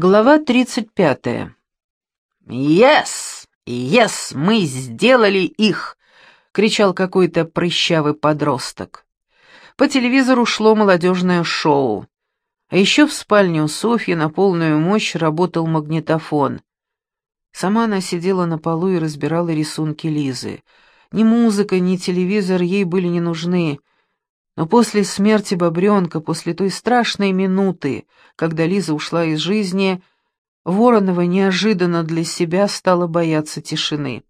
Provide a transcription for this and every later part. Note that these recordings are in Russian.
Глава 35. «Yes! Yes! Мы сделали их!» — кричал какой-то прыщавый подросток. По телевизору шло молодежное шоу. А еще в спальне у Софьи на полную мощь работал магнитофон. Сама она сидела на полу и разбирала рисунки Лизы. Ни музыка, ни телевизор ей были не нужны. Но после смерти Бобренка, после той страшной минуты, когда Лиза ушла из жизни, Воронова неожиданно для себя стала бояться тишины.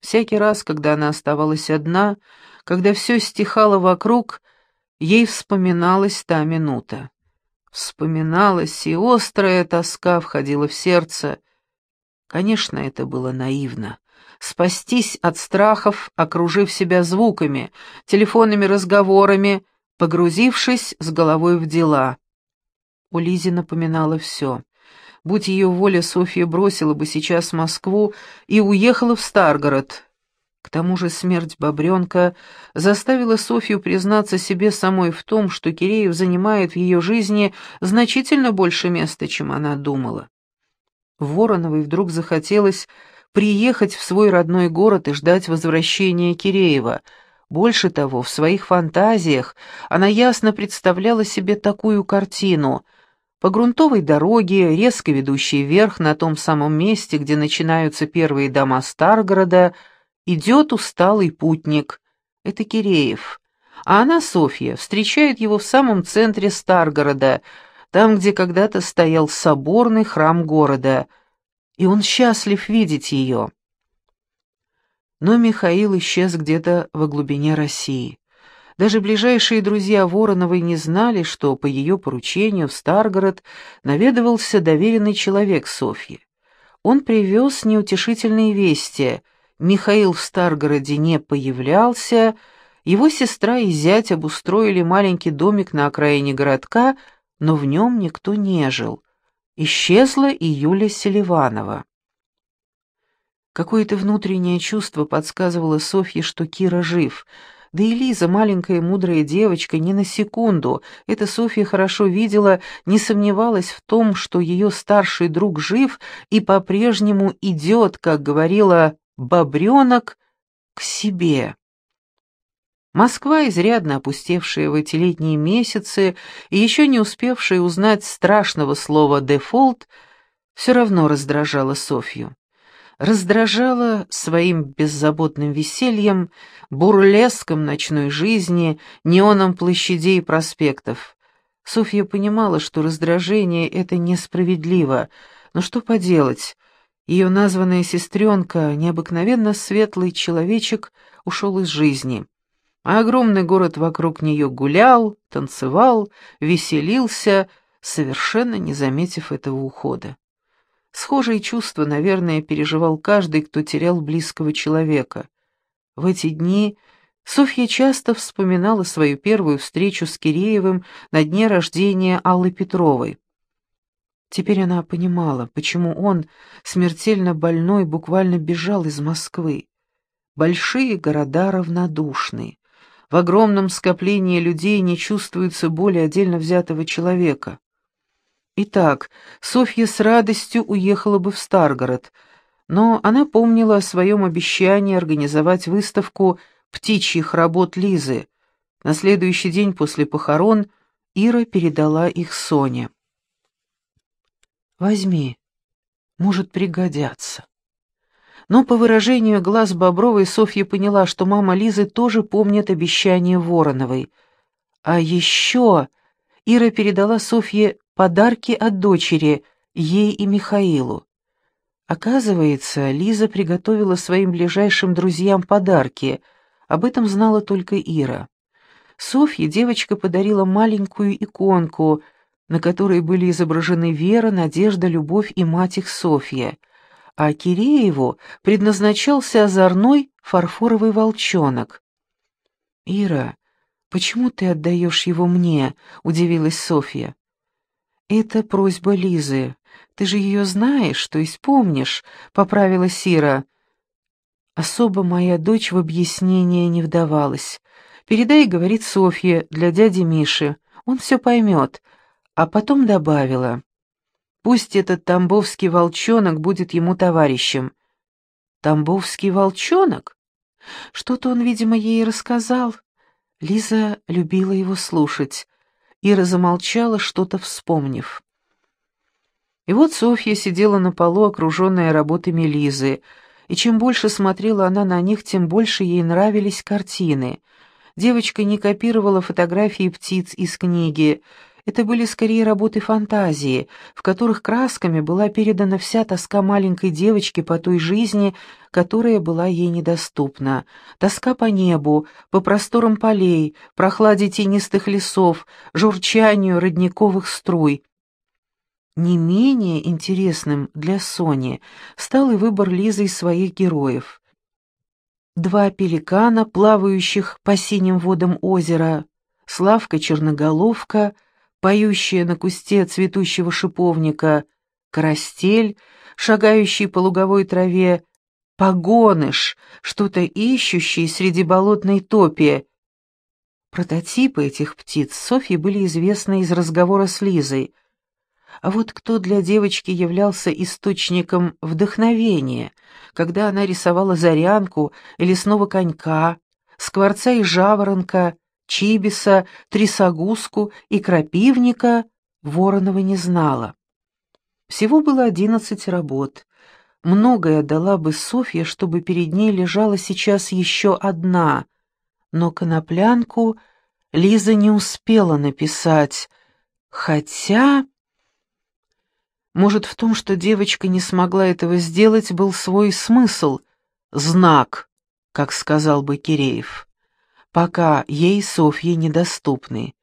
Всякий раз, когда она оставалась одна, когда все стихало вокруг, ей вспоминалась та минута. Вспоминалась, и острая тоска входила в сердце. Конечно, это было наивно спастись от страхов, окружив себя звуками, телефонными разговорами, погрузившись с головой в дела. У Лизи напоминало все. Будь ее воля, Софья бросила бы сейчас Москву и уехала в Старгород. К тому же смерть Бобренка заставила Софью признаться себе самой в том, что Киреев занимает в ее жизни значительно больше места, чем она думала. Вороновой вдруг захотелось приехать в свой родной город и ждать возвращения Киреева. Больше того, в своих фантазиях она ясно представляла себе такую картину. По грунтовой дороге, резко ведущей вверх на том самом месте, где начинаются первые дома Старгорода, идет усталый путник. Это Киреев. А она, Софья, встречает его в самом центре Старгорода, там, где когда-то стоял соборный храм города — и он счастлив видеть ее. Но Михаил исчез где-то во глубине России. Даже ближайшие друзья Вороновой не знали, что по ее поручению в Старгород наведывался доверенный человек Софьи. Он привез неутешительные вести. Михаил в Старгороде не появлялся, его сестра и зять обустроили маленький домик на окраине городка, но в нем никто не жил. Исчезла и Юля Селиванова. Какое-то внутреннее чувство подсказывало Софье, что Кира жив. Да и Лиза, маленькая мудрая девочка, ни на секунду, это Софья хорошо видела, не сомневалась в том, что ее старший друг жив и по-прежнему идет, как говорила «бобренок», к себе. Москва, изрядно опустевшая в эти летние месяцы и еще не успевшая узнать страшного слова «дефолт», все равно раздражала Софью. Раздражала своим беззаботным весельем, бурлеском ночной жизни, неоном площадей и проспектов. Софья понимала, что раздражение — это несправедливо, но что поделать, ее названная сестренка, необыкновенно светлый человечек, ушел из жизни а огромный город вокруг нее гулял, танцевал, веселился, совершенно не заметив этого ухода. Схожие чувства, наверное, переживал каждый, кто терял близкого человека. В эти дни Софья часто вспоминала свою первую встречу с Киреевым на дне рождения Аллы Петровой. Теперь она понимала, почему он, смертельно больной, буквально бежал из Москвы. Большие города равнодушны. В огромном скоплении людей не чувствуется боли отдельно взятого человека. Итак, Софья с радостью уехала бы в Старгород, но она помнила о своем обещании организовать выставку птичьих работ Лизы. На следующий день после похорон Ира передала их Соне. «Возьми, может пригодятся» но по выражению глаз Бобровой Софья поняла, что мама Лизы тоже помнит обещание Вороновой. А еще Ира передала Софье подарки от дочери, ей и Михаилу. Оказывается, Лиза приготовила своим ближайшим друзьям подарки, об этом знала только Ира. Софье девочка подарила маленькую иконку, на которой были изображены Вера, Надежда, Любовь и мать их Софья — а Кирееву предназначался озорной фарфоровый волчонок. «Ира, почему ты отдаешь его мне?» — удивилась Софья. «Это просьба Лизы. Ты же ее знаешь, то есть помнишь», — поправила Сира. Особо моя дочь в объяснение не вдавалась. «Передай, — говорит Софья, — для дяди Миши. Он все поймет». А потом добавила. Пусть этот тамбовский волчонок будет ему товарищем. Тамбовский волчонок? Что-то он, видимо, ей рассказал. Лиза любила его слушать. Ира замолчала, что-то вспомнив. И вот Софья сидела на полу, окруженная работами Лизы, и чем больше смотрела она на них, тем больше ей нравились картины. Девочка не копировала фотографии птиц из книги, это были скорее работы фантазии, в которых красками была передана вся тоска маленькой девочки по той жизни, которая была ей недоступна. Тоска по небу, по просторам полей, прохладе тенистых лесов, журчанию родниковых струй. Не менее интересным для Сони стал и выбор Лизы из своих героев. Два пеликана, плавающих по синим водам озера, Славка-черноголовка — поющая на кусте цветущего шиповника, карастель, шагающий по луговой траве, погоныш, что-то ищущий среди болотной топи. Прототипы этих птиц Софье были известны из разговора с Лизой. А вот кто для девочки являлся источником вдохновения, когда она рисовала зарянку или снова конька, скворца и жаворонка, чибиса, трясогузку и крапивника Воронова не знала. Всего было одиннадцать работ. Многое дала бы Софья, чтобы перед ней лежала сейчас еще одна, но коноплянку Лиза не успела написать, хотя... Может, в том, что девочка не смогла этого сделать, был свой смысл, знак, как сказал бы Киреев пока ей Софье недоступны.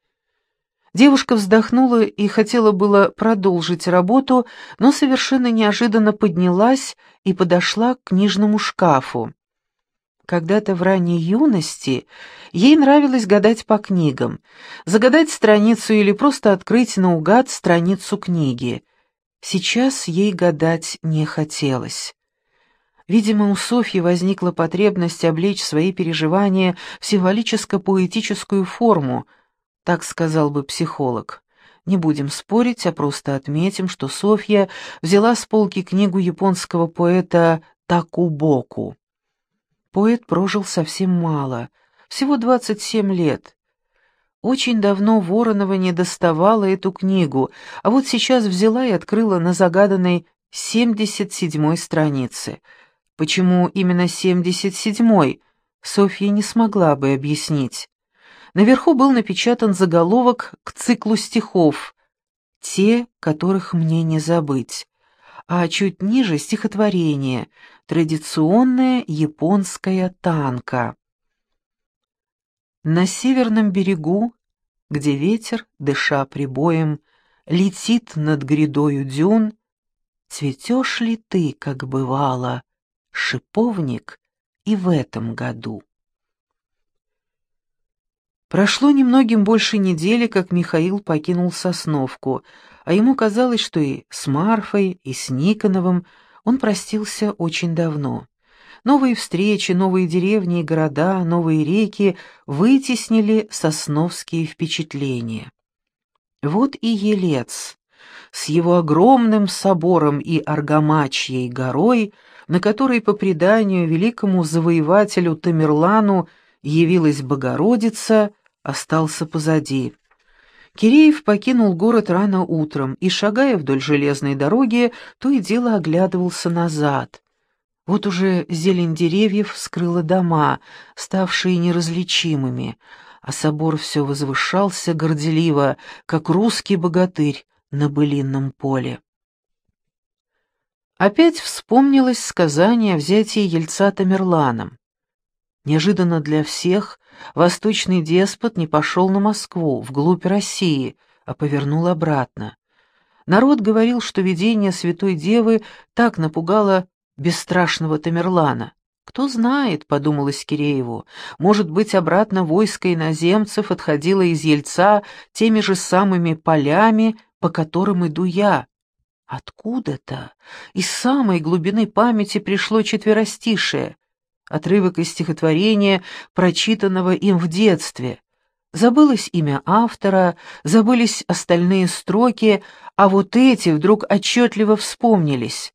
Девушка вздохнула и хотела было продолжить работу, но совершенно неожиданно поднялась и подошла к книжному шкафу. Когда-то в ранней юности ей нравилось гадать по книгам, загадать страницу или просто открыть наугад страницу книги. Сейчас ей гадать не хотелось. Видимо, у Софьи возникла потребность облечь свои переживания в символическо-поэтическую форму, так сказал бы психолог. Не будем спорить, а просто отметим, что Софья взяла с полки книгу японского поэта Такубоку. Поэт прожил совсем мало, всего 27 лет. Очень давно Воронова не доставала эту книгу, а вот сейчас взяла и открыла на загаданной 77-й странице — Почему именно 77-й, Софья не смогла бы объяснить. Наверху был напечатан заголовок к циклу стихов «Те, которых мне не забыть», а чуть ниже стихотворение «Традиционная японская танка». На северном берегу, где ветер, дыша прибоем, летит над грядою дюн, цветешь ли ты, как бывало, шиповник и в этом году. Прошло немногим больше недели, как Михаил покинул Сосновку, а ему казалось, что и с Марфой, и с Никоновым он простился очень давно. Новые встречи, новые деревни и города, новые реки вытеснили сосновские впечатления. Вот и Елец с его огромным собором и Аргамачьей горой — на которой, по преданию, великому завоевателю Тамерлану явилась Богородица, остался позади. Киреев покинул город рано утром и, шагая вдоль железной дороги, то и дело оглядывался назад. Вот уже зелень деревьев скрыла дома, ставшие неразличимыми, а собор все возвышался горделиво, как русский богатырь на былинном поле. Опять вспомнилось сказание о взятии Ельца Тамерланом. Неожиданно для всех восточный деспот не пошел на Москву, вглубь России, а повернул обратно. Народ говорил, что видение Святой Девы так напугало бесстрашного Тамерлана. «Кто знает», — подумалось Кирееву, — «может быть, обратно войско иноземцев отходило из Ельца теми же самыми полями, по которым иду я, Откуда-то, из самой глубины памяти пришло четверостишее, отрывок из стихотворения, прочитанного им в детстве. Забылось имя автора, забылись остальные строки, а вот эти вдруг отчетливо вспомнились.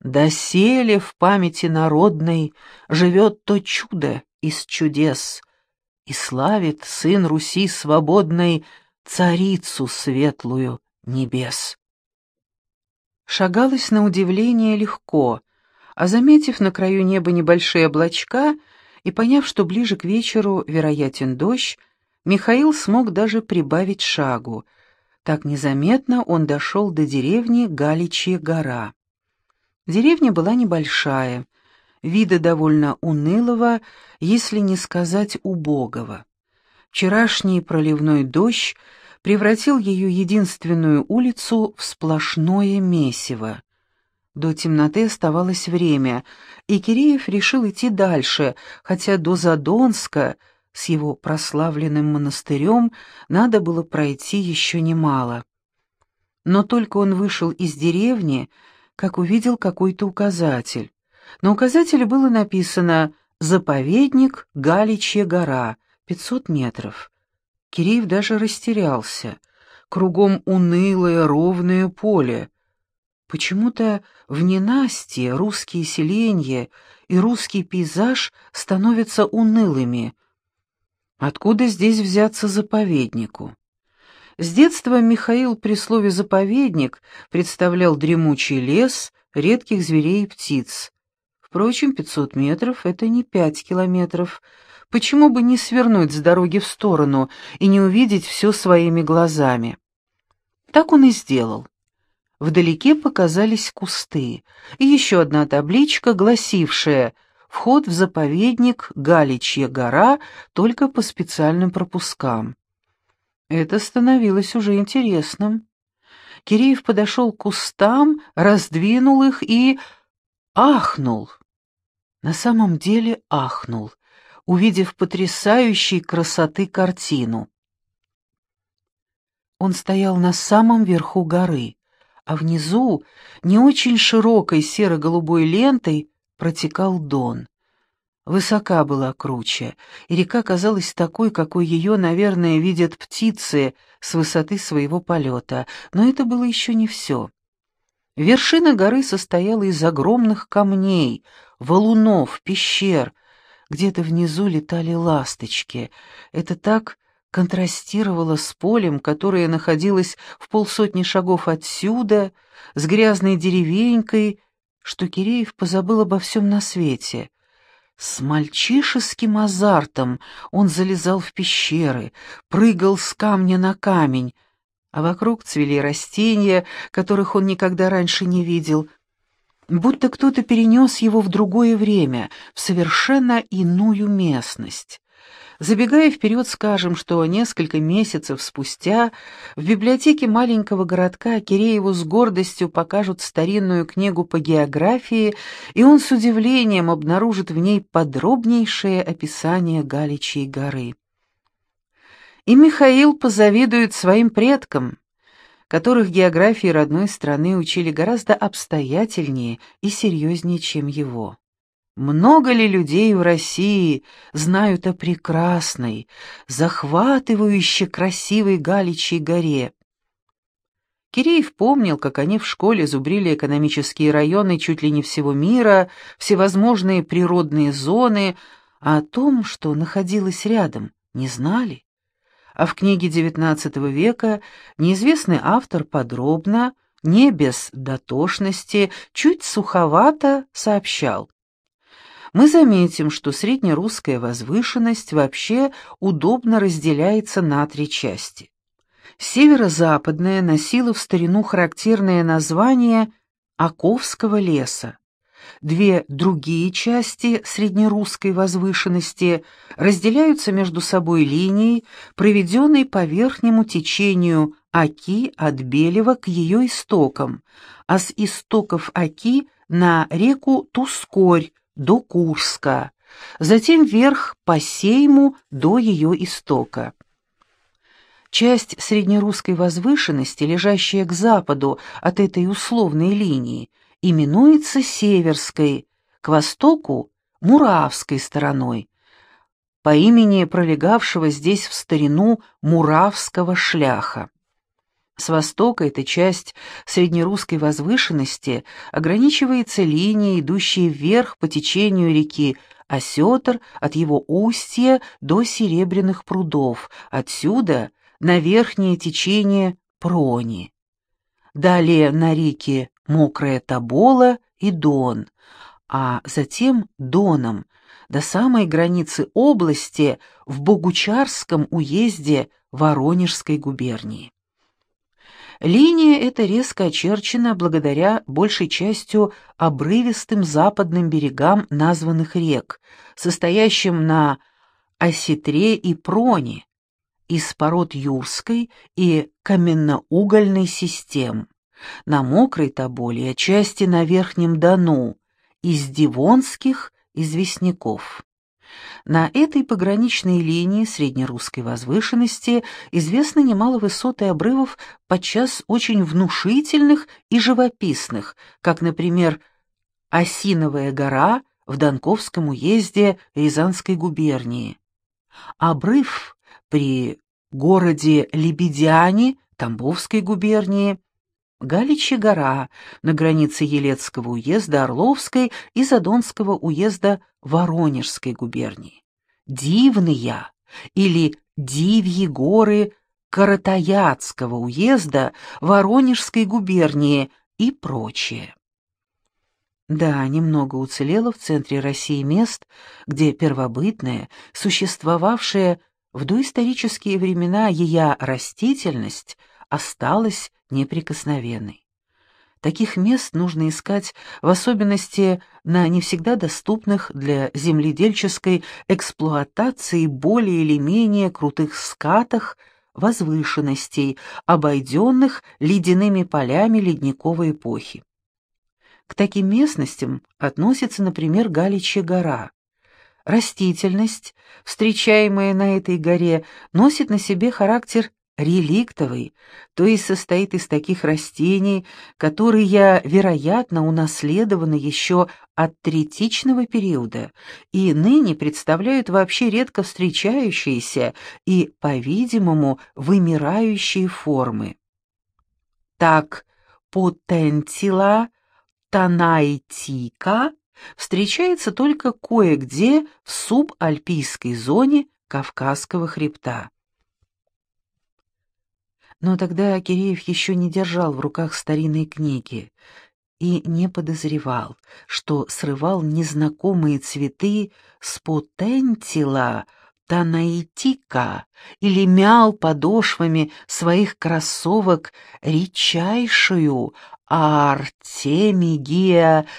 Доселе в памяти народной живет то чудо из чудес, и славит сын Руси свободной царицу светлую небес. Шагалось на удивление легко, а заметив на краю неба небольшие облачка и поняв, что ближе к вечеру вероятен дождь, Михаил смог даже прибавить шагу. Так незаметно он дошел до деревни Галичья гора. Деревня была небольшая, вида довольно унылого, если не сказать убогого. Вчерашний проливной дождь превратил ее единственную улицу в сплошное месиво. До темноты оставалось время, и Киреев решил идти дальше, хотя до Задонска с его прославленным монастырем надо было пройти еще немало. Но только он вышел из деревни, как увидел какой-то указатель. На указателе было написано «Заповедник Галичья гора, 500 метров». Киреев даже растерялся. Кругом унылое ровное поле. Почему-то в ненастье русские селения и русский пейзаж становятся унылыми. Откуда здесь взяться заповеднику? С детства Михаил при слове «заповедник» представлял дремучий лес, редких зверей и птиц. Впрочем, 500 метров — это не 5 километров. Почему бы не свернуть с дороги в сторону и не увидеть все своими глазами? Так он и сделал. Вдалеке показались кусты, и еще одна табличка, гласившая «Вход в заповедник Галичья гора только по специальным пропускам». Это становилось уже интересным. Киреев подошел к кустам, раздвинул их и... ахнул. На самом деле ахнул, увидев потрясающей красоты картину. Он стоял на самом верху горы, а внизу, не очень широкой серо-голубой лентой, протекал Дон. Высока была круче, и река казалась такой, какой ее, наверное, видят птицы с высоты своего полета, но это было еще не все. Вершина горы состояла из огромных камней, валунов, пещер. Где-то внизу летали ласточки. Это так контрастировало с полем, которое находилось в полсотни шагов отсюда, с грязной деревенькой, что Киреев позабыл обо всем на свете — с мальчишеским азартом он залезал в пещеры, прыгал с камня на камень, а вокруг цвели растения, которых он никогда раньше не видел, будто кто-то перенес его в другое время, в совершенно иную местность. Забегая вперед, скажем, что несколько месяцев спустя в библиотеке маленького городка Кирееву с гордостью покажут старинную книгу по географии, и он с удивлением обнаружит в ней подробнейшее описание Галичьей горы. И Михаил позавидует своим предкам, которых географии родной страны учили гораздо обстоятельнее и серьезнее, чем его. Много ли людей в России знают о прекрасной, захватывающе красивой Галичьей горе? Киреев помнил, как они в школе зубрили экономические районы чуть ли не всего мира, всевозможные природные зоны, а о том, что находилось рядом, не знали. А в книге XIX века неизвестный автор подробно, не без дотошности, чуть суховато сообщал мы заметим, что среднерусская возвышенность вообще удобно разделяется на три части. Северо-западная носила в старину характерное название Оковского леса. Две другие части среднерусской возвышенности разделяются между собой линией, проведенной по верхнему течению Оки от Белева к ее истокам, а с истоков Оки на реку Тускорь, до Курска, затем вверх по Сейму до ее истока. Часть среднерусской возвышенности, лежащая к западу от этой условной линии, именуется Северской, к востоку – Муравской стороной, по имени пролегавшего здесь в старину Муравского шляха. С востока эта часть среднерусской возвышенности ограничивается линией, идущей вверх по течению реки Осетр от его устья до Серебряных прудов, отсюда на верхнее течение Прони. Далее на реки Мокрая Тобола и Дон, а затем Доном до самой границы области в Богучарском уезде Воронежской губернии. Линия эта резко очерчена благодаря большей частью обрывистым западным берегам названных рек, состоящим на осетре и проне, из пород юрской и каменноугольной систем, на мокрой тоболе и отчасти на верхнем Дону, из дивонских известняков. На этой пограничной линии среднерусской возвышенности известно немало высот и обрывов, подчас очень внушительных и живописных, как, например, Осиновая гора в Донковском уезде Рязанской губернии, обрыв при городе Лебедяне Тамбовской губернии, Галичья гора на границе Елецкого уезда Орловской и Задонского уезда Воронежской губернии, Дивные или Дивьи горы Каратаяцкого уезда Воронежской губернии и прочее. Да, немного уцелело в центре России мест, где первобытная, существовавшая в доисторические времена ее растительность осталась неприкосновенной. Таких мест нужно искать в особенности на не всегда доступных для земледельческой эксплуатации более или менее крутых скатах возвышенностей, обойденных ледяными полями ледниковой эпохи. К таким местностям относится, например, Галичья гора. Растительность, встречаемая на этой горе, носит на себе характер реликтовый, то есть состоит из таких растений, которые, вероятно, унаследованы еще от третичного периода и ныне представляют вообще редко встречающиеся и, по-видимому, вымирающие формы. Так, потентила танайтика встречается только кое-где в субальпийской зоне Кавказского хребта. Но тогда Киреев еще не держал в руках старинной книги и не подозревал, что срывал незнакомые цветы с потентила танаитика или мял подошвами своих кроссовок редчайшую артемигия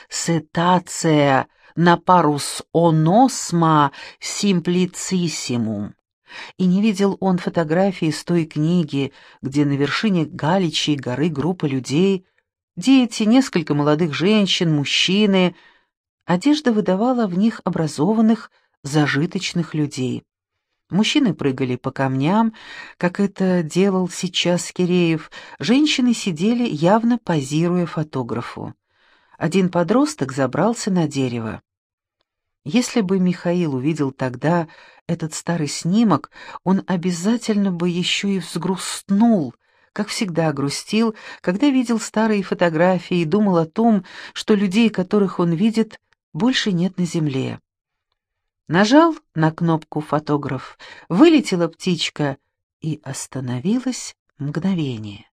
сетация на парус оносма симплициссимум и не видел он фотографии с той книги, где на вершине Галичьей горы группа людей, дети, несколько молодых женщин, мужчины. Одежда выдавала в них образованных, зажиточных людей. Мужчины прыгали по камням, как это делал сейчас Киреев, женщины сидели, явно позируя фотографу. Один подросток забрался на дерево. Если бы Михаил увидел тогда этот старый снимок, он обязательно бы еще и взгрустнул, как всегда грустил, когда видел старые фотографии и думал о том, что людей, которых он видит, больше нет на земле. Нажал на кнопку «Фотограф», вылетела птичка и остановилась мгновение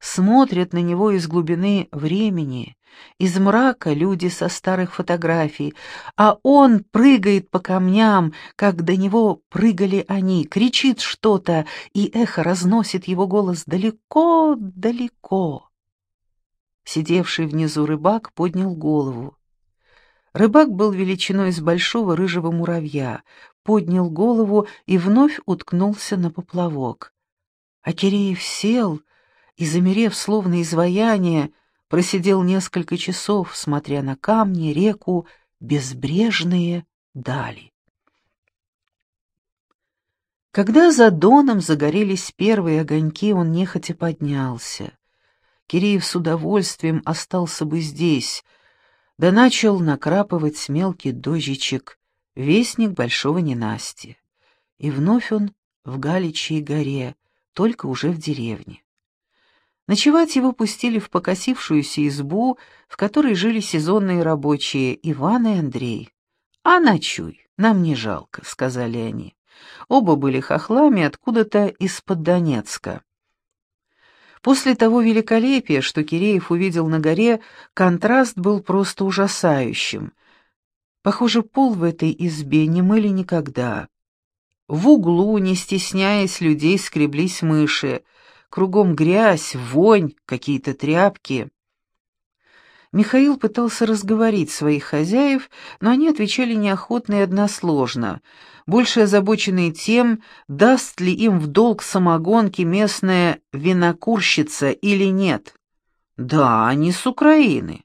смотрят на него из глубины времени, из мрака люди со старых фотографий, а он прыгает по камням, как до него прыгали они, кричит что-то, и эхо разносит его голос далеко-далеко. Сидевший внизу рыбак поднял голову. Рыбак был величиной с большого рыжего муравья, поднял голову и вновь уткнулся на поплавок. А Киреев сел и, замерев словно изваяние, просидел несколько часов, смотря на камни, реку, безбрежные дали. Когда за доном загорелись первые огоньки, он нехотя поднялся. Киреев с удовольствием остался бы здесь, да начал накрапывать мелкий дождичек, вестник большого ненастья. И вновь он в Галичьей горе, только уже в деревне. Ночевать его пустили в покосившуюся избу, в которой жили сезонные рабочие Иван и Андрей. «А ночуй, нам не жалко», — сказали они. Оба были хохлами откуда-то из-под Донецка. После того великолепия, что Киреев увидел на горе, контраст был просто ужасающим. Похоже, пол в этой избе не мыли никогда. В углу, не стесняясь людей, скреблись мыши. Кругом грязь, вонь, какие-то тряпки. Михаил пытался разговорить своих хозяев, но они отвечали неохотно и односложно, больше озабоченные тем, даст ли им в долг самогонки местная винокурщица или нет. Да, они с Украины.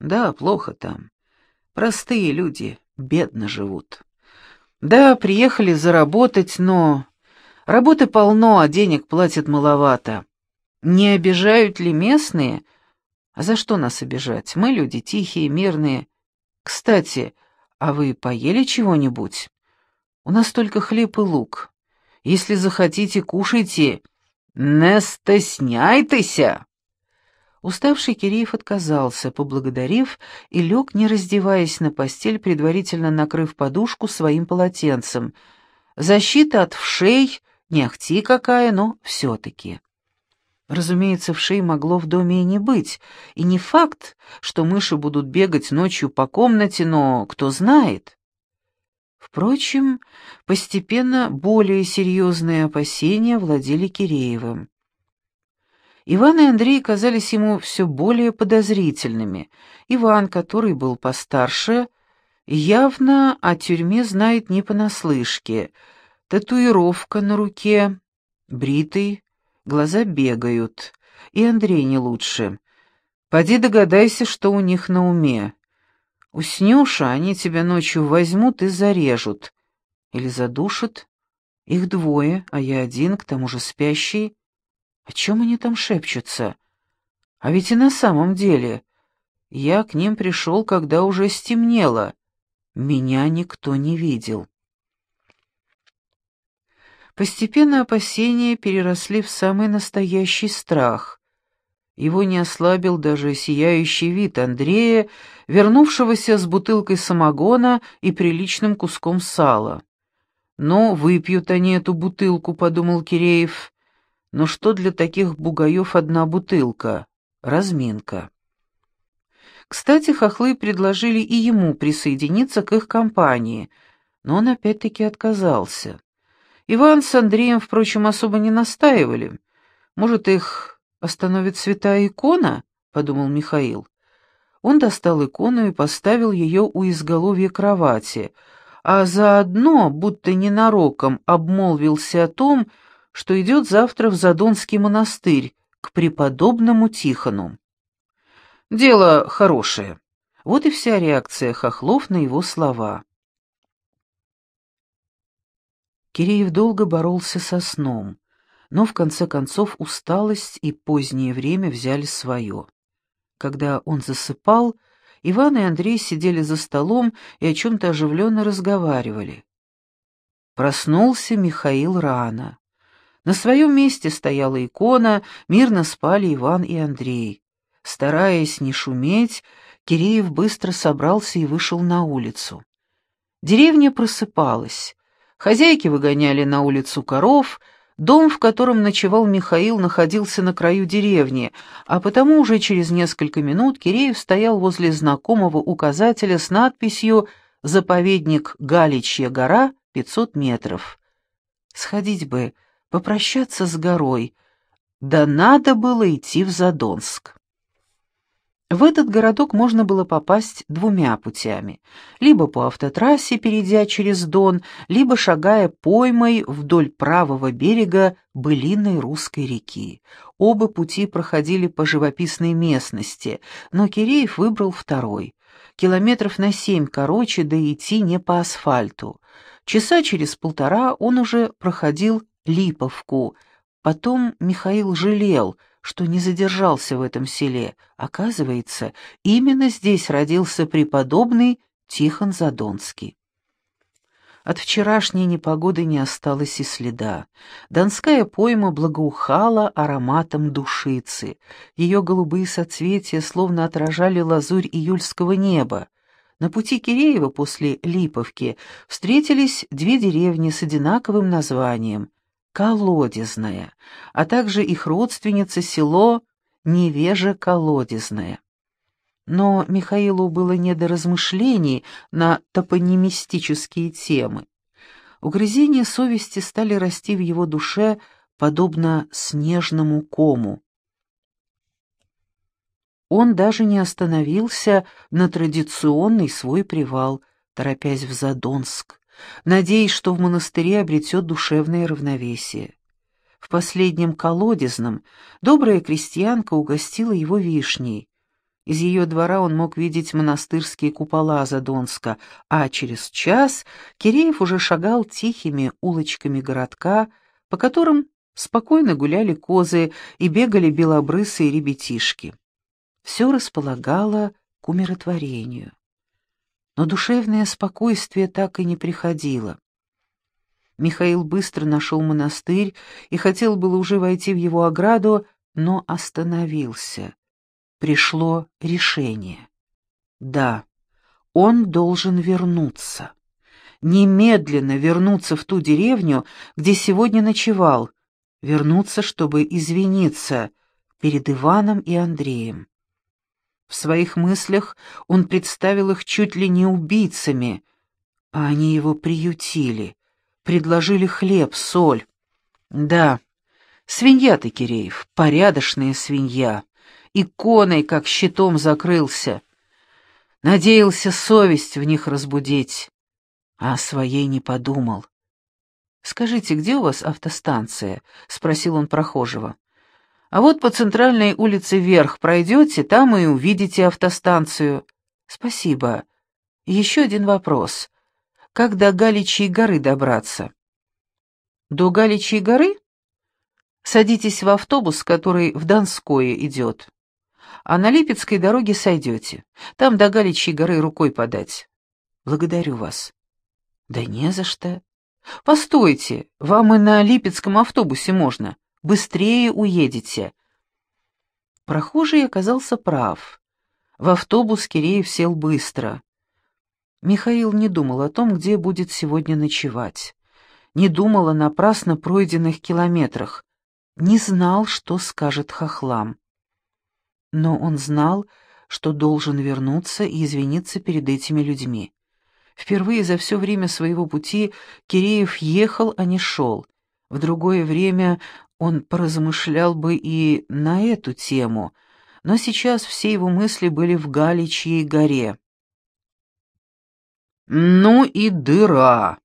Да, плохо там. Простые люди бедно живут. Да, приехали заработать, но... Работы полно, а денег платят маловато. Не обижают ли местные, а за что нас обижать? Мы люди тихие, мирные. Кстати, а вы поели чего-нибудь? У нас только хлеб и лук. Если захотите, кушайте. Не стесняйтеся!» Уставший Киреев отказался, поблагодарив, и лег, не раздеваясь на постель, предварительно накрыв подушку своим полотенцем. Защита от вшей, не ахти какая, но все-таки. Разумеется, вшей могло в доме и не быть, и не факт, что мыши будут бегать ночью по комнате, но кто знает. Впрочем, постепенно более серьезные опасения владели Киреевым. Иван и Андрей казались ему все более подозрительными. Иван, который был постарше, явно о тюрьме знает не понаслышке. Татуировка на руке, бритый, глаза бегают. И Андрей не лучше. Поди догадайся, что у них на уме. Уснешь, а они тебя ночью возьмут и зарежут. Или задушат. Их двое, а я один, к тому же спящий. О чем они там шепчутся? А ведь и на самом деле... Я к ним пришел, когда уже стемнело. Меня никто не видел. Постепенно опасения переросли в самый настоящий страх. Его не ослабил даже сияющий вид Андрея, вернувшегося с бутылкой самогона и приличным куском сала. «Ну, выпьют они эту бутылку», — подумал Киреев. «Но что для таких бугаев одна бутылка? Разминка». Кстати, хохлы предложили и ему присоединиться к их компании, но он опять-таки отказался. Иван с Андреем, впрочем, особо не настаивали. Может, их остановит святая икона? — подумал Михаил. Он достал икону и поставил ее у изголовья кровати, а заодно, будто ненароком, обмолвился о том, что идет завтра в Задонский монастырь к преподобному Тихону. Дело хорошее. Вот и вся реакция хохлов на его слова. Киреев долго боролся со сном, но в конце концов усталость и позднее время взяли свое. Когда он засыпал, Иван и Андрей сидели за столом и о чем-то оживленно разговаривали. Проснулся Михаил рано. На своем месте стояла икона, мирно спали Иван и Андрей. Стараясь не шуметь, Киреев быстро собрался и вышел на улицу. Деревня просыпалась. Хозяйки выгоняли на улицу коров, дом, в котором ночевал Михаил, находился на краю деревни, а потому уже через несколько минут Киреев стоял возле знакомого указателя с надписью «Заповедник Галичья гора, 500 метров». Сходить бы, попрощаться с горой, да надо было идти в Задонск. В этот городок можно было попасть двумя путями. Либо по автотрассе, перейдя через Дон, либо шагая поймой вдоль правого берега былинной русской реки. Оба пути проходили по живописной местности, но Киреев выбрал второй. Километров на семь короче, да идти не по асфальту. Часа через полтора он уже проходил Липовку. Потом Михаил жалел — что не задержался в этом селе. Оказывается, именно здесь родился преподобный Тихон Задонский. От вчерашней непогоды не осталось и следа. Донская пойма благоухала ароматом душицы. Ее голубые соцветия словно отражали лазурь июльского неба. На пути Киреева после Липовки встретились две деревни с одинаковым названием — Колодезная, а также их родственница село Невеже-Колодезное. Но Михаилу было не до размышлений на топонимистические темы. Угрызения совести стали расти в его душе, подобно снежному кому. Он даже не остановился на традиционный свой привал, торопясь в Задонск, надеясь, что в монастыре обретет душевное равновесие. В последнем колодезном добрая крестьянка угостила его вишней, из ее двора он мог видеть монастырские купола Задонска, а через час Киреев уже шагал тихими улочками городка, по которым спокойно гуляли козы и бегали белобрысые ребятишки. Все располагало к умиротворению. Но душевное спокойствие так и не приходило. Михаил быстро нашел монастырь и хотел было уже войти в его ограду, но остановился пришло решение. Да, он должен вернуться. Немедленно вернуться в ту деревню, где сегодня ночевал, вернуться, чтобы извиниться перед Иваном и Андреем. В своих мыслях он представил их чуть ли не убийцами, а они его приютили, предложили хлеб, соль. Да, свинья ты, Киреев, порядочная свинья иконой, как щитом закрылся. Надеялся совесть в них разбудить, а о своей не подумал. «Скажите, где у вас автостанция?» — спросил он прохожего. «А вот по центральной улице вверх пройдете, там и увидите автостанцию». «Спасибо. Еще один вопрос. Как до Галичьей горы добраться?» «До Галичьей горы?» «Садитесь в автобус, который в Донское идет а на Липецкой дороге сойдете. Там до Галичьей горы рукой подать. Благодарю вас. Да не за что. Постойте, вам и на Липецком автобусе можно. Быстрее уедете. Прохожий оказался прав. В автобус Киреев сел быстро. Михаил не думал о том, где будет сегодня ночевать. Не думал о напрасно пройденных километрах. Не знал, что скажет хохлам но он знал, что должен вернуться и извиниться перед этими людьми. Впервые за все время своего пути Киреев ехал, а не шел. В другое время он поразмышлял бы и на эту тему, но сейчас все его мысли были в Галичьей горе. «Ну и дыра!»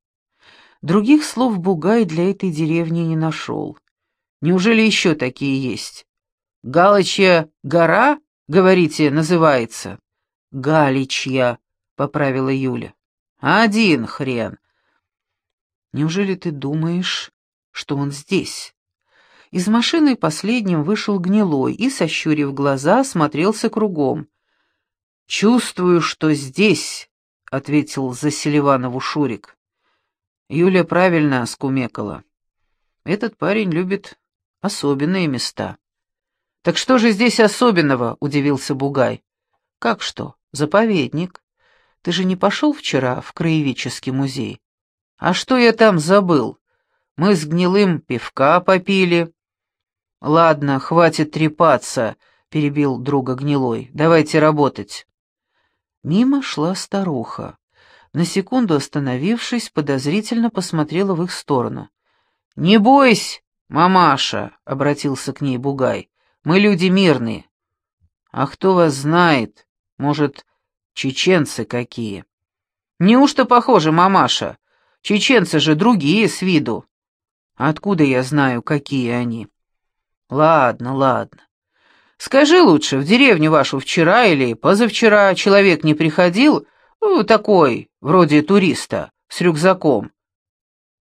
Других слов Бугай для этой деревни не нашел. Неужели еще такие есть? Галичья гора, говорите, называется? Галичья, поправила Юля. Один хрен. Неужели ты думаешь, что он здесь? Из машины последним вышел гнилой и, сощурив глаза, смотрелся кругом. «Чувствую, что здесь», — ответил за Селиванову Шурик. Юля правильно скумекала. «Этот парень любит особенные места». «Так что же здесь особенного?» — удивился Бугай. «Как что? Заповедник. Ты же не пошел вчера в краеведческий музей? А что я там забыл? Мы с гнилым пивка попили». «Ладно, хватит трепаться», — перебил друга гнилой. «Давайте работать». Мимо шла старуха. На секунду остановившись, подозрительно посмотрела в их сторону. «Не бойся, мамаша», — обратился к ней Бугай. Мы люди мирные. А кто вас знает? Может, чеченцы какие? Неужто похоже, мамаша? Чеченцы же другие с виду. Откуда я знаю, какие они? Ладно, ладно. Скажи лучше, в деревню вашу вчера или позавчера человек не приходил? Ну, такой, вроде туриста, с рюкзаком.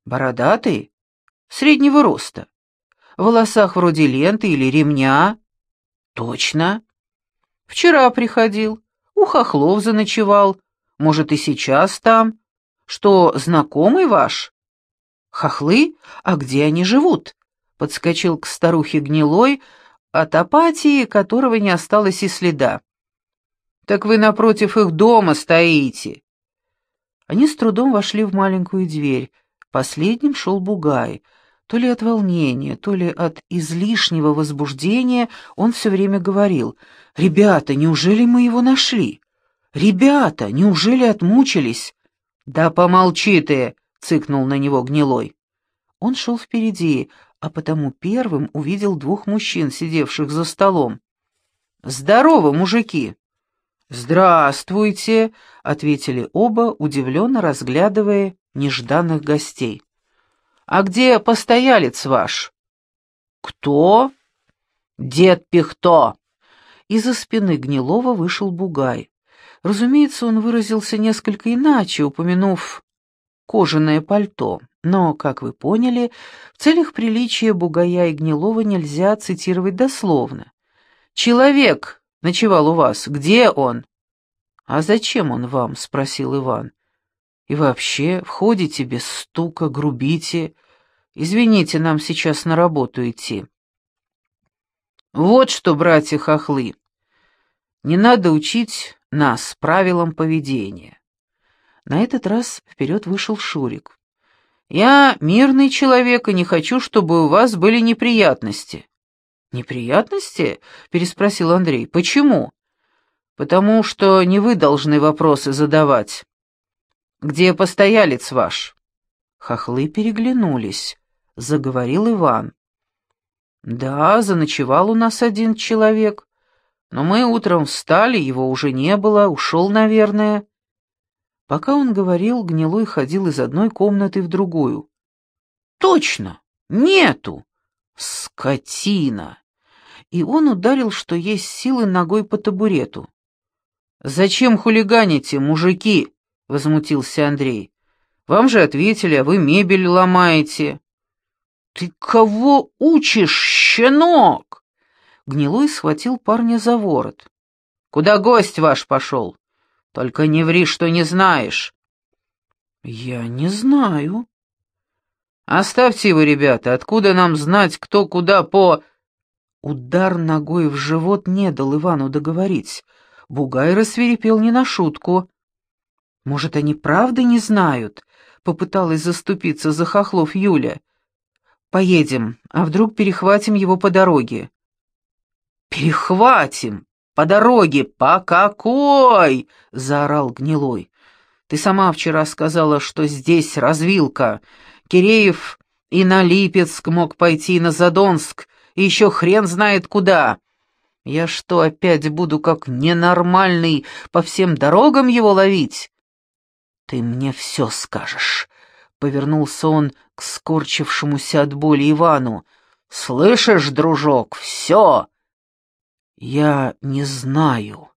Бородатый? Среднего роста в волосах вроде ленты или ремня?» «Точно. Вчера приходил, у хохлов заночевал, может, и сейчас там. Что, знакомый ваш? Хохлы? А где они живут? Подскочил к старухе гнилой, от апатии которого не осталось и следа. Так вы напротив их дома стоите. Они с трудом вошли в маленькую дверь. Последним шел Бугай. То ли от волнения, то ли от излишнего возбуждения он все время говорил. «Ребята, неужели мы его нашли? Ребята, неужели отмучились?» «Да помолчи ты!» — цыкнул на него гнилой. Он шел впереди, а потому первым увидел двух мужчин, сидевших за столом. «Здорово, мужики!» «Здравствуйте!» — ответили оба, удивленно разглядывая нежданных гостей. «А где постоялец ваш?» «Кто?» «Дед Пихто!» Из-за спины Гнилова вышел Бугай. Разумеется, он выразился несколько иначе, упомянув кожаное пальто. Но, как вы поняли, в целях приличия Бугая и Гнилова нельзя цитировать дословно. «Человек ночевал у вас. Где он?» «А зачем он вам?» — спросил Иван. «И вообще, входите без стука, грубите. Извините, нам сейчас на работу идти». «Вот что, братья хохлы, не надо учить нас правилам поведения». На этот раз вперед вышел Шурик. «Я мирный человек и не хочу, чтобы у вас были неприятности». «Неприятности?» — переспросил Андрей. «Почему?» «Потому что не вы должны вопросы задавать. Где постоялец ваш?» Хохлы переглянулись. Заговорил Иван. «Да, заночевал у нас один человек. Но мы утром встали, его уже не было, ушел, наверное». Пока он говорил, Гнилой ходил из одной комнаты в другую. «Точно! Нету! Скотина!» И он ударил, что есть силы, ногой по табурету. «Зачем хулиганите, мужики?» — возмутился Андрей. «Вам же ответили, а вы мебель ломаете». «Ты кого учишь, щенок?» Гнилой схватил парня за ворот. «Куда гость ваш пошел? Только не ври, что не знаешь». «Я не знаю». «Оставьте его, ребята, откуда нам знать, кто куда по...» Удар ногой в живот не дал Ивану договорить. Бугай рассверепел не на шутку. «Может, они правда не знают?» — попыталась заступиться за хохлов Юля. «Поедем, а вдруг перехватим его по дороге?» «Перехватим! По дороге! По какой?» — заорал Гнилой. «Ты сама вчера сказала, что здесь развилка. Киреев и на Липецк мог пойти, на Задонск, и еще хрен знает куда. Я что, опять буду как ненормальный по всем дорогам его ловить? Ты мне все скажешь, — повернулся он к скорчившемуся от боли Ивану. Слышишь, дружок, все. Я не знаю.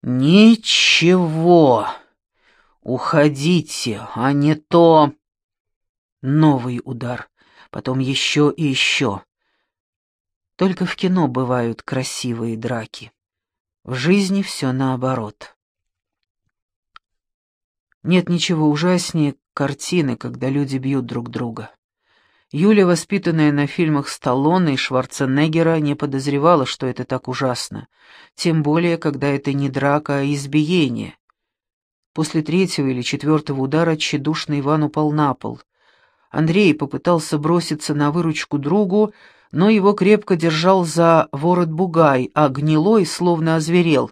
Ничего. Уходите, а не то... Новый удар, потом еще и еще. Только в кино бывают красивые драки. В жизни все наоборот. Нет ничего ужаснее картины, когда люди бьют друг друга. Юля, воспитанная на фильмах Сталлоне и Шварценеггера, не подозревала, что это так ужасно, тем более, когда это не драка, а избиение. После третьего или четвертого удара тщедушный Иван упал на пол. Андрей попытался броситься на выручку другу, но его крепко держал за ворот бугай, а гнилой словно озверел.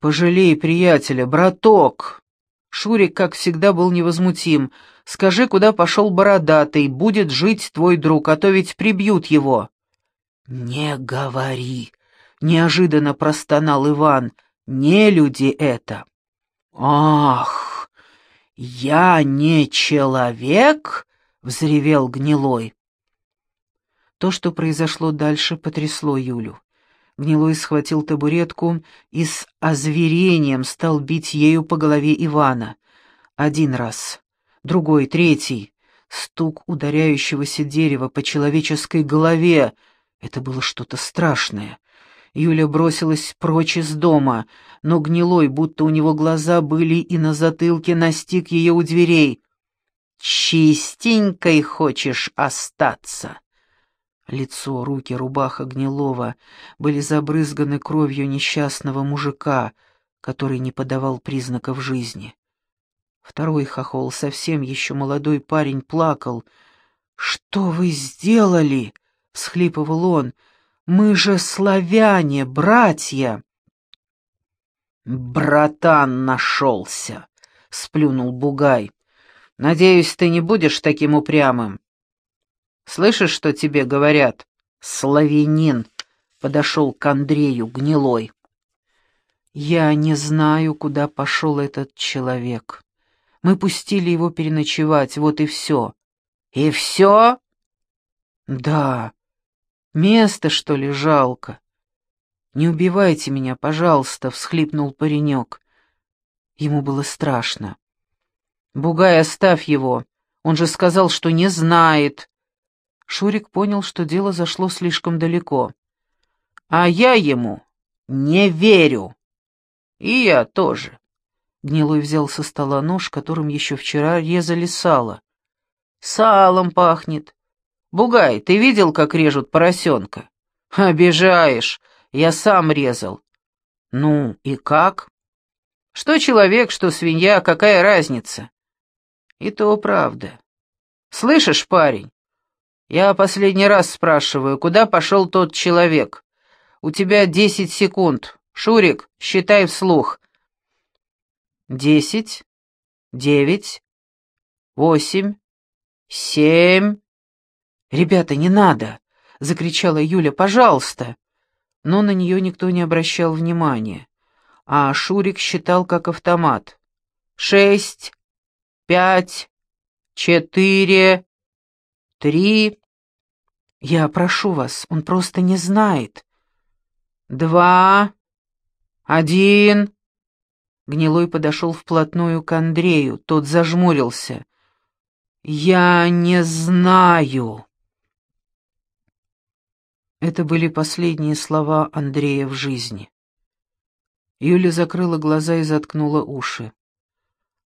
«Пожалей приятеля, браток!» Шурик, как всегда, был невозмутим. «Скажи, куда пошел бородатый, будет жить твой друг, а то ведь прибьют его». «Не говори!» — неожиданно простонал Иван. «Не люди это!» «Ах, я не человек!» — взревел гнилой. То, что произошло дальше, потрясло Юлю. Гнилой схватил табуретку и с озверением стал бить ею по голове Ивана. Один раз, другой, третий. Стук ударяющегося дерева по человеческой голове. Это было что-то страшное. Юля бросилась прочь из дома, но гнилой, будто у него глаза были и на затылке, настиг ее у дверей. «Чистенькой хочешь остаться?» Лицо, руки, рубаха Гнилова были забрызганы кровью несчастного мужика, который не подавал признаков жизни. Второй хохол, совсем еще молодой парень, плакал. «Что вы сделали?» — всхлипывал он. «Мы же славяне, братья!» «Братан нашелся!» — сплюнул Бугай. «Надеюсь, ты не будешь таким упрямым. Слышишь, что тебе говорят? Славянин!» — подошел к Андрею гнилой. «Я не знаю, куда пошел этот человек. Мы пустили его переночевать, вот и все». «И все?» «Да. Место, что ли, жалко?» «Не убивайте меня, пожалуйста», — всхлипнул паренек. Ему было страшно. «Бугай, оставь его. Он же сказал, что не знает». Шурик понял, что дело зашло слишком далеко. «А я ему не верю. И я тоже». Гнилой взял со стола нож, которым еще вчера резали сало. «Салом пахнет. Бугай, ты видел, как режут поросенка?» «Обижаешь. Я сам резал». «Ну, и как?» «Что человек, что свинья, какая разница?» «И то правда. Слышишь, парень, я последний раз спрашиваю, куда пошел тот человек? У тебя десять секунд. Шурик, считай вслух. Десять, девять, восемь, семь... «Ребята, не надо!» — закричала Юля. «Пожалуйста!» Но на нее никто не обращал внимания, а Шурик считал как автомат. «Шесть, пять, четыре, три...» «Я прошу вас, он просто не знает». «Два, один...» Гнилой подошел вплотную к Андрею, тот зажмурился. «Я не знаю». Это были последние слова Андрея в жизни. Юля закрыла глаза и заткнула уши.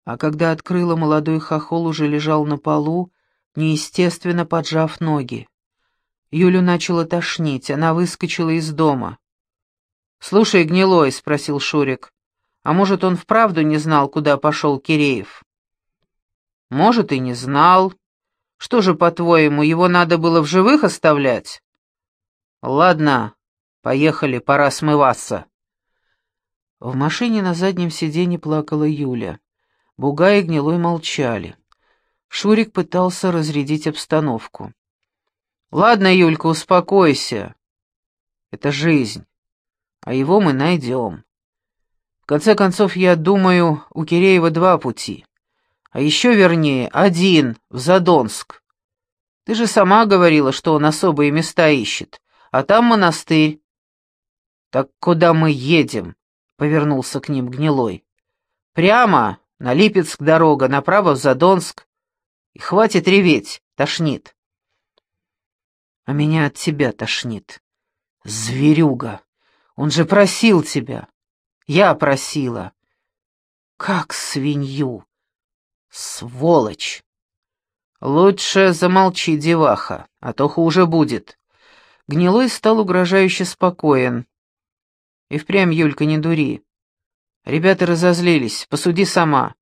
А когда открыла, молодой хохол уже лежал на полу, неестественно поджав ноги. Юлю начало тошнить, она выскочила из дома. «Слушай, Гнилой», — спросил Шурик, а может, он вправду не знал, куда пошел Киреев? Может, и не знал. Что же, по-твоему, его надо было в живых оставлять? Ладно, поехали, пора смываться. В машине на заднем сиденье плакала Юля. Буга и Гнилой молчали. Шурик пытался разрядить обстановку. «Ладно, Юлька, успокойся. Это жизнь, а его мы найдем. В конце концов, я думаю, у Киреева два пути. А еще вернее, один, в Задонск. Ты же сама говорила, что он особые места ищет, а там монастырь. Так куда мы едем? Повернулся к ним гнилой. Прямо, на Липецк дорога, направо в Задонск. И хватит реветь, тошнит. А меня от тебя тошнит. Зверюга, он же просил тебя. Я просила. Как свинью. Сволочь. Лучше замолчи, деваха, а то хуже будет. Гнилой стал угрожающе спокоен. И впрямь, Юлька, не дури. Ребята разозлились, посуди сама.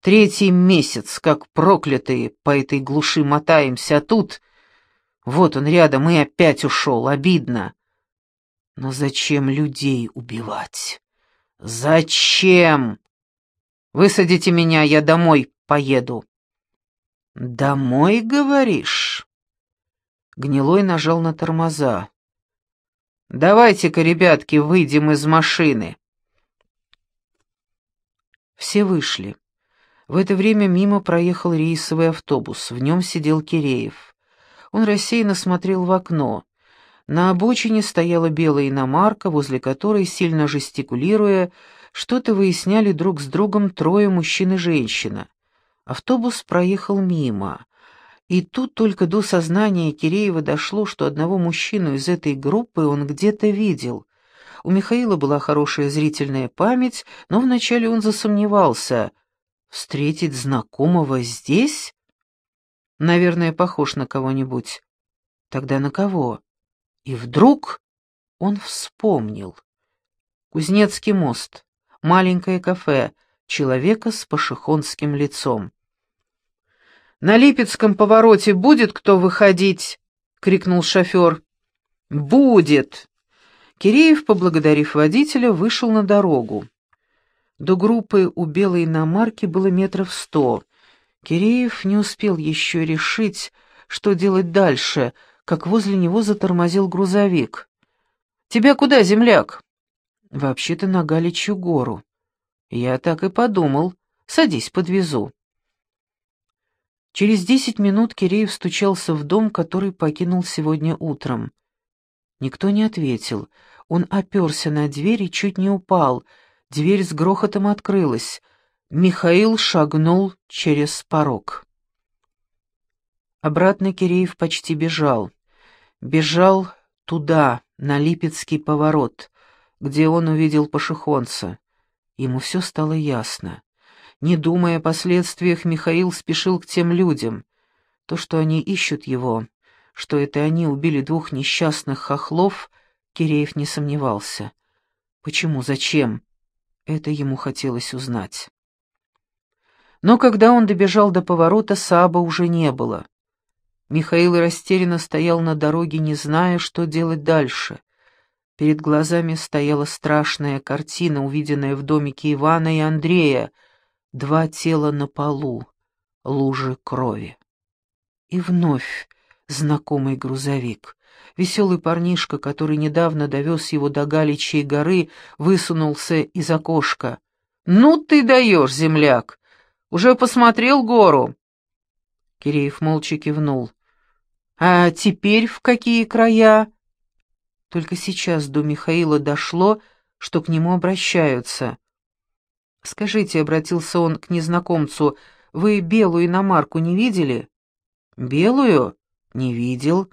Третий месяц, как проклятые, по этой глуши мотаемся, а тут... Вот он рядом и опять ушел, обидно. Но зачем людей убивать? «Зачем? Высадите меня, я домой поеду». «Домой, говоришь?» Гнилой нажал на тормоза. «Давайте-ка, ребятки, выйдем из машины». Все вышли. В это время мимо проехал рейсовый автобус. В нем сидел Киреев. Он рассеянно смотрел в окно. На обочине стояла белая иномарка, возле которой, сильно жестикулируя, что-то выясняли друг с другом трое мужчин и женщина. Автобус проехал мимо. И тут только до сознания Киреева дошло, что одного мужчину из этой группы он где-то видел — У Михаила была хорошая зрительная память, но вначале он засомневался. Встретить знакомого здесь? Наверное, похож на кого-нибудь. Тогда на кого? И вдруг он вспомнил. Кузнецкий мост, маленькое кафе, человека с пашихонским лицом. «На Липецком повороте будет кто выходить?» — крикнул шофер. «Будет!» Киреев, поблагодарив водителя, вышел на дорогу. До группы у белой иномарки было метров сто. Киреев не успел еще решить, что делать дальше, как возле него затормозил грузовик. «Тебя куда, земляк?» «Вообще-то на Галичью гору». «Я так и подумал. Садись, подвезу». Через десять минут Киреев стучался в дом, который покинул сегодня утром. Никто не ответил. Он оперся на дверь и чуть не упал. Дверь с грохотом открылась. Михаил шагнул через порог. Обратно Киреев почти бежал. Бежал туда, на Липецкий поворот, где он увидел пошехонца. Ему все стало ясно. Не думая о последствиях, Михаил спешил к тем людям. То, что они ищут его, что это они убили двух несчастных хохлов, Киреев не сомневался. Почему, зачем? Это ему хотелось узнать. Но когда он добежал до поворота, Саба уже не было. Михаил растерянно стоял на дороге, не зная, что делать дальше. Перед глазами стояла страшная картина, увиденная в домике Ивана и Андрея. Два тела на полу, лужи крови. И вновь знакомый грузовик. Веселый парнишка, который недавно довез его до Галичьей горы, высунулся из окошка. «Ну ты даешь, земляк! Уже посмотрел гору?» Киреев молча кивнул. «А теперь в какие края?» Только сейчас до Михаила дошло, что к нему обращаются. «Скажите», — обратился он к незнакомцу, — «вы белую иномарку не видели?» «Белую? Не видел.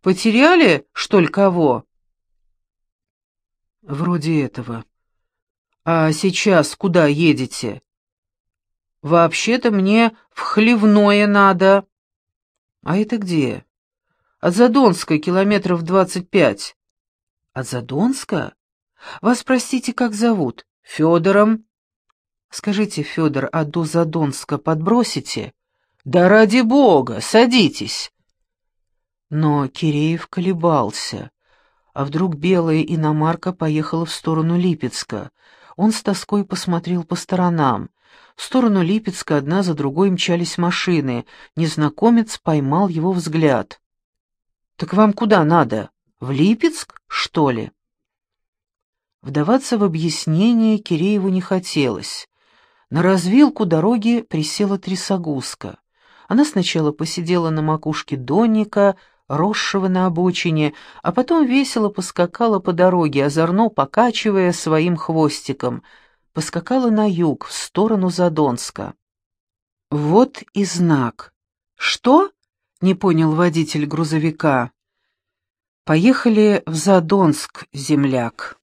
Потеряли, что ли, кого?» «Вроде этого. А сейчас куда едете?» «Вообще-то мне в хлевное надо». «А это где?» От Задонска километров двадцать пять. От Задонска? Вас, простите, как зовут? Федором? Скажите, Федор, а до Задонска подбросите? Да ради бога, садитесь. Но Киреев колебался. А вдруг белая иномарка поехала в сторону Липецка? Он с тоской посмотрел по сторонам. В сторону Липецка одна за другой мчались машины. Незнакомец поймал его взгляд. «Так вам куда надо? В Липецк, что ли?» Вдаваться в объяснение Кирееву не хотелось. На развилку дороги присела трясогузка. Она сначала посидела на макушке донника, росшего на обочине, а потом весело поскакала по дороге, озорно покачивая своим хвостиком. Поскакала на юг, в сторону Задонска. Вот и знак. «Что?» не понял водитель грузовика. «Поехали в Задонск, земляк».